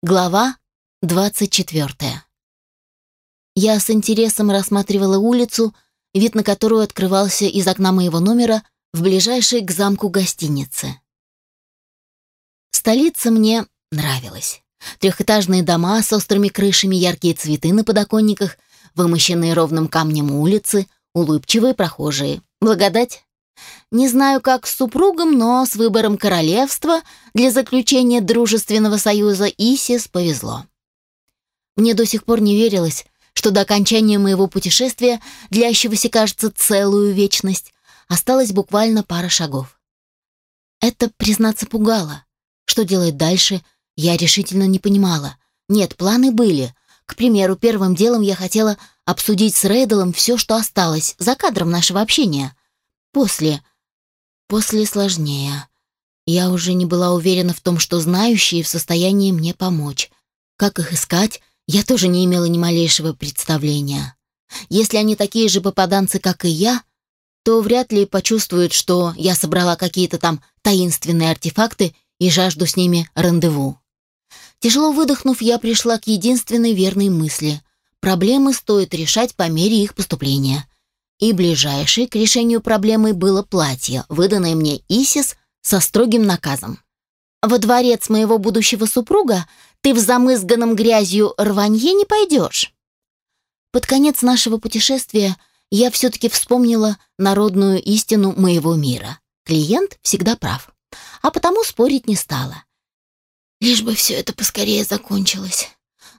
Глава 24. Я с интересом рассматривала улицу, вид на которую открывался из окна моего номера в ближайшей к замку гостинице. Столица мне нравилась. Трехэтажные дома с острыми крышами, яркие цветы на подоконниках, вымощенные ровным камнем улицы, улыбчивые прохожие. Благодать. Не знаю, как с супругом, но с выбором королевства для заключения дружественного союза Исис повезло. Мне до сих пор не верилось, что до окончания моего путешествия, длящегося, кажется, целую вечность, осталось буквально пара шагов. Это, признаться, пугало. Что делать дальше, я решительно не понимала. Нет, планы были. К примеру, первым делом я хотела обсудить с Рейдалом все, что осталось за кадром нашего общения после... После сложнее. Я уже не была уверена в том, что знающие в состоянии мне помочь. Как их искать, я тоже не имела ни малейшего представления. Если они такие же попаданцы, как и я, то вряд ли почувствуют, что я собрала какие-то там таинственные артефакты и жажду с ними рандеву. Тяжело выдохнув, я пришла к единственной верной мысли. Проблемы стоит решать по мере их поступления. И ближайшей к решению проблемы было платье, выданное мне Исис со строгим наказом. «Во дворец моего будущего супруга ты в замызганном грязью рванье не пойдешь». Под конец нашего путешествия я все-таки вспомнила народную истину моего мира. Клиент всегда прав, а потому спорить не стала. Лишь бы все это поскорее закончилось.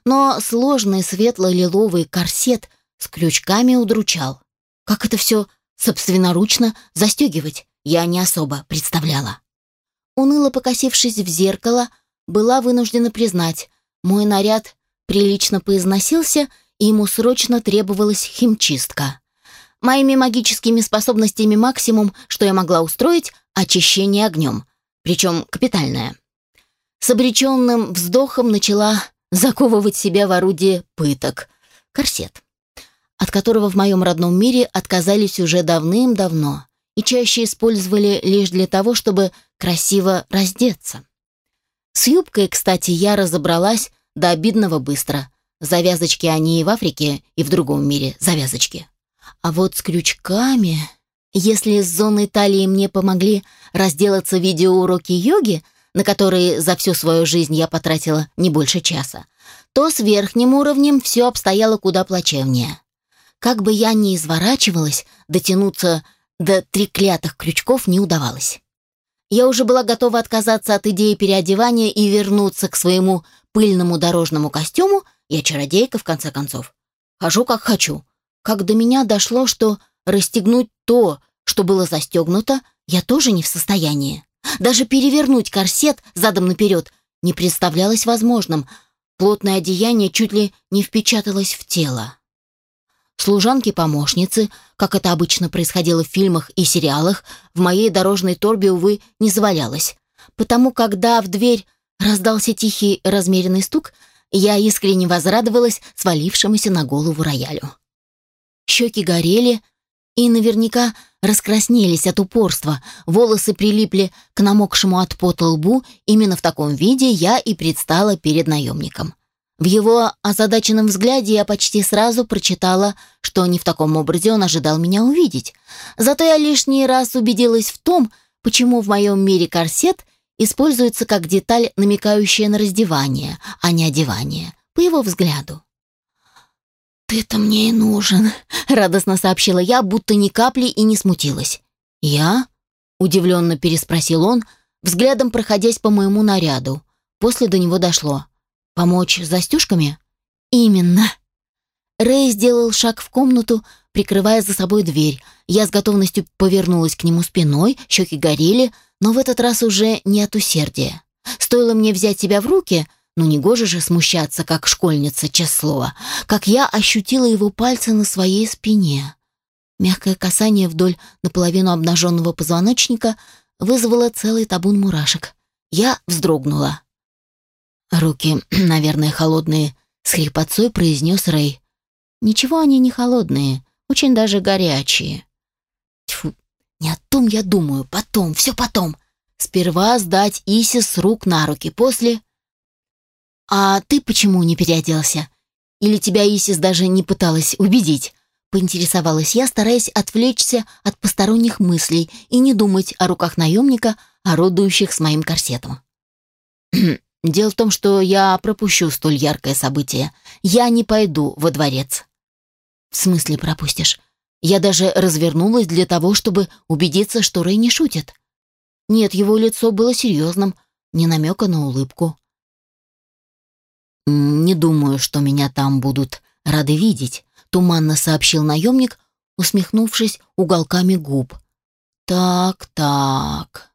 Но сложный светло-лиловый корсет с крючками удручал. Как это все собственноручно застегивать, я не особо представляла. Уныло покосившись в зеркало, была вынуждена признать, мой наряд прилично поизносился, и ему срочно требовалась химчистка. Моими магическими способностями максимум, что я могла устроить, очищение огнем, причем капитальное. С обреченным вздохом начала заковывать себя в орудие пыток. Корсет от которого в моем родном мире отказались уже давным-давно и чаще использовали лишь для того, чтобы красиво раздеться. С юбкой, кстати, я разобралась до обидного быстро. Завязочки они и в Африке, и в другом мире завязочки. А вот с крючками... Если с зоной талии мне помогли разделаться видеоуроки йоги, на которые за всю свою жизнь я потратила не больше часа, то с верхним уровнем все обстояло куда плачевнее. Как бы я ни изворачивалась, дотянуться до треклятых крючков не удавалось. Я уже была готова отказаться от идеи переодевания и вернуться к своему пыльному дорожному костюму, я чародейка, в конце концов. Хожу, как хочу. Как до меня дошло, что расстегнуть то, что было застегнуто, я тоже не в состоянии. Даже перевернуть корсет задом наперед не представлялось возможным. Плотное одеяние чуть ли не впечаталось в тело. Служанки-помощницы, как это обычно происходило в фильмах и сериалах, в моей дорожной торбе, увы, не завалялось. Потому когда в дверь раздался тихий размеренный стук, я искренне возрадовалась свалившемуся на голову роялю. Щеки горели и наверняка раскраснелись от упорства, волосы прилипли к намокшему от пота лбу, именно в таком виде я и предстала перед наемником. В его озадаченном взгляде я почти сразу прочитала, что не в таком образе он ожидал меня увидеть. Зато я лишний раз убедилась в том, почему в моем мире корсет используется как деталь, намекающая на раздевание, а не одевание, по его взгляду. «Ты-то мне и нужен», — радостно сообщила я, будто ни капли и не смутилась. «Я?» — удивленно переспросил он, взглядом проходясь по моему наряду. После до него дошло — Помочь с застежками? Именно. Рэй сделал шаг в комнату, прикрывая за собой дверь. Я с готовностью повернулась к нему спиной, щеки горели, но в этот раз уже не от усердия. Стоило мне взять себя в руки, ну не гоже же смущаться, как школьница, честное слово, как я ощутила его пальцы на своей спине. Мягкое касание вдоль наполовину обнаженного позвоночника вызвало целый табун мурашек. Я вздрогнула. «Руки, наверное, холодные», — с хрипотцой произнес Рэй. «Ничего они не холодные, очень даже горячие». «Тьфу, не о том я думаю, потом, все потом. Сперва сдать Иси с рук на руки, после...» «А ты почему не переоделся? Или тебя Исис даже не пыталась убедить?» Поинтересовалась я, стараясь отвлечься от посторонних мыслей и не думать о руках наемника, орудующих с моим корсетом. Дело в том, что я пропущу столь яркое событие. Я не пойду во дворец. В смысле пропустишь? Я даже развернулась для того, чтобы убедиться, что Рэй не шутит. Нет, его лицо было серьезным, не намека на улыбку. «Не думаю, что меня там будут рады видеть», — туманно сообщил наемник, усмехнувшись уголками губ. «Так, так...»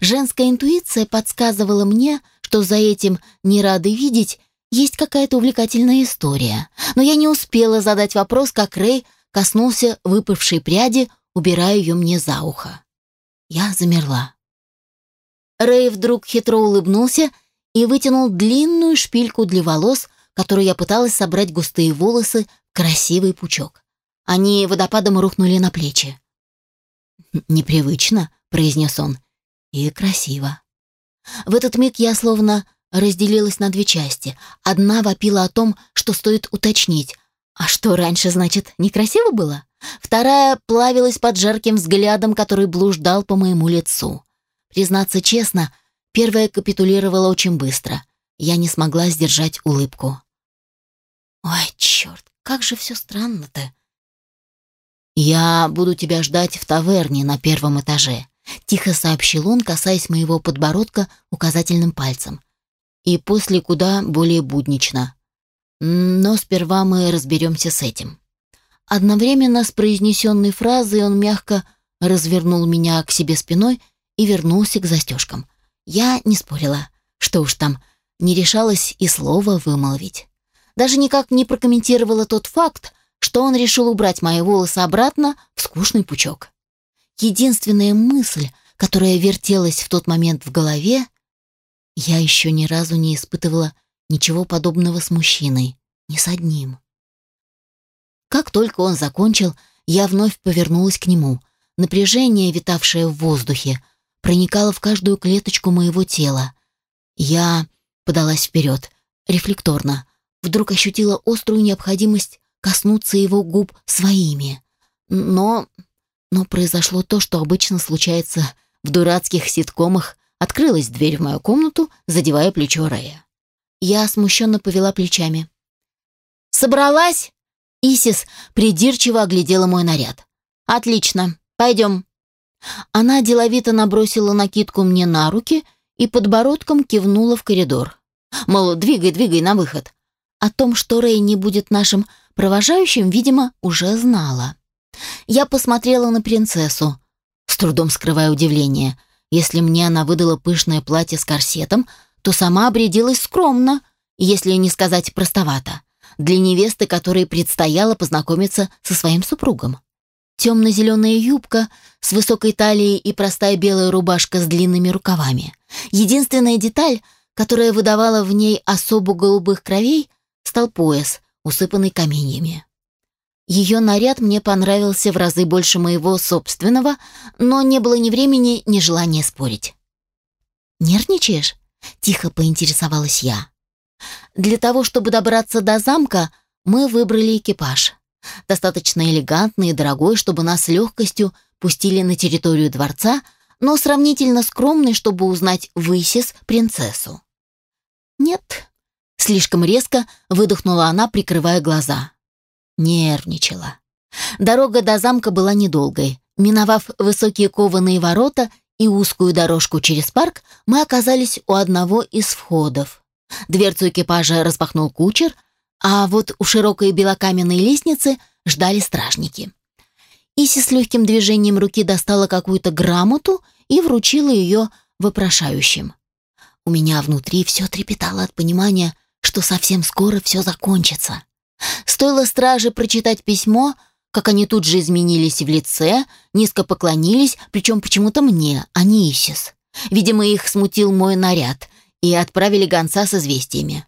Женская интуиция подсказывала мне, что за этим не рады видеть, есть какая-то увлекательная история. Но я не успела задать вопрос, как Рэй коснулся выпавшей пряди, убирая ее мне за ухо. Я замерла. Рэй вдруг хитро улыбнулся и вытянул длинную шпильку для волос, которую я пыталась собрать густые волосы в красивый пучок. Они водопадом рухнули на плечи. «Непривычно», — произнес он, — «и красиво». В этот миг я словно разделилась на две части. Одна вопила о том, что стоит уточнить. А что раньше, значит, некрасиво было? Вторая плавилась под жарким взглядом, который блуждал по моему лицу. Признаться честно, первая капитулировала очень быстро. Я не смогла сдержать улыбку. «Ой, черт, как же все странно-то!» «Я буду тебя ждать в таверне на первом этаже. — тихо сообщил он, касаясь моего подбородка указательным пальцем. «И после куда более буднично. Но сперва мы разберемся с этим». Одновременно с произнесенной фразой он мягко развернул меня к себе спиной и вернулся к застежкам. Я не спорила. Что уж там, не решалась и слова вымолвить. Даже никак не прокомментировала тот факт, что он решил убрать мои волосы обратно в скучный пучок. Единственная мысль, которая вертелась в тот момент в голове, я еще ни разу не испытывала ничего подобного с мужчиной, ни с одним. Как только он закончил, я вновь повернулась к нему. Напряжение, витавшее в воздухе, проникало в каждую клеточку моего тела. Я подалась вперед, рефлекторно. Вдруг ощутила острую необходимость коснуться его губ своими. Но но произошло то, что обычно случается в дурацких ситкомах. Открылась дверь в мою комнату, задевая плечо Рэя. Я смущенно повела плечами. «Собралась?» Исис придирчиво оглядела мой наряд. «Отлично, пойдем». Она деловито набросила накидку мне на руки и подбородком кивнула в коридор. Мол, двигай, двигай на выход. О том, что Рэй не будет нашим провожающим, видимо, уже знала. Я посмотрела на принцессу, с трудом скрывая удивление. Если мне она выдала пышное платье с корсетом, то сама обрядилась скромно, если не сказать простовато, для невесты, которой предстояло познакомиться со своим супругом. Темно-зеленая юбка с высокой талией и простая белая рубашка с длинными рукавами. Единственная деталь, которая выдавала в ней особу голубых кровей, стал пояс, усыпанный каменьями. Ее наряд мне понравился в разы больше моего собственного, но не было ни времени, ни желания спорить. «Нервничаешь?» — тихо поинтересовалась я. Для того, чтобы добраться до замка, мы выбрали экипаж. Достаточно элегантный и дорогой, чтобы нас с легкостью пустили на территорию дворца, но сравнительно скромный, чтобы узнать Высис, принцессу. «Нет», — слишком резко выдохнула она, прикрывая глаза нервничала. Дорога до замка была недолгой. Миновав высокие кованые ворота и узкую дорожку через парк, мы оказались у одного из входов. Дверцу экипажа распахнул кучер, а вот у широкой белокаменной лестницы ждали стражники. Иси с легким движением руки достала какую-то грамоту и вручила ее вопрошающим. У меня внутри все трепетало от понимания, что совсем скоро все закончится. Стоило страже прочитать письмо, как они тут же изменились в лице, низко поклонились, причем почему-то мне, а не Исис. Видимо, их смутил мой наряд, и отправили гонца с известиями.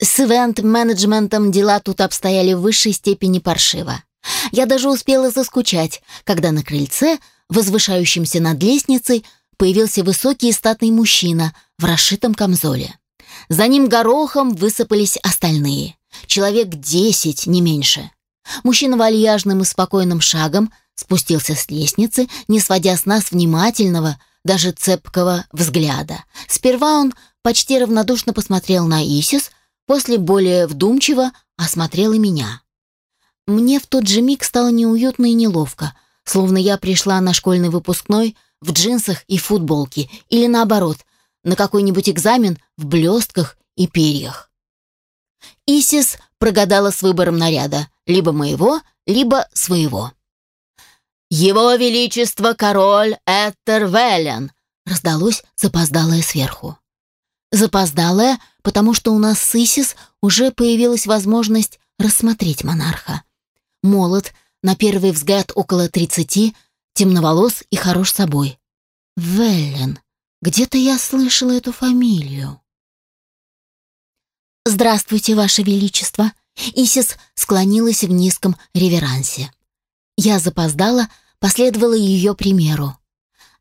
С ивент-менеджментом дела тут обстояли в высшей степени паршиво. Я даже успела заскучать, когда на крыльце, возвышающемся над лестницей, появился высокий и статный мужчина в расшитом камзоле. За ним горохом высыпались остальные человек десять, не меньше. Мужчина вальяжным и спокойным шагом спустился с лестницы, не сводя с нас внимательного, даже цепкого взгляда. Сперва он почти равнодушно посмотрел на Исис, после более вдумчиво осмотрел и меня. Мне в тот же миг стало неуютно и неловко, словно я пришла на школьный выпускной в джинсах и футболке, или наоборот, на какой-нибудь экзамен в блестках и перьях. Исис прогадала с выбором наряда, либо моего, либо своего. «Его Величество король Этервелен!» раздалось запоздалое сверху. Запоздалое, потому что у нас с Исис уже появилась возможность рассмотреть монарха. Молод, на первый взгляд около тридцати, темноволос и хорош собой. Веллен. Где-то я слышала эту фамилию. «Здравствуйте, Ваше Величество!» Исис склонилась в низком реверансе. Я запоздала, последовала ее примеру.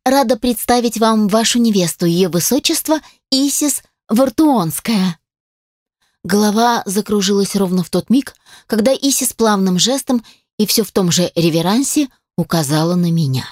«Рада представить вам вашу невесту, ее высочество Исис Вартуонская». Голова закружилась ровно в тот миг, когда Исис плавным жестом и все в том же реверансе указала на меня.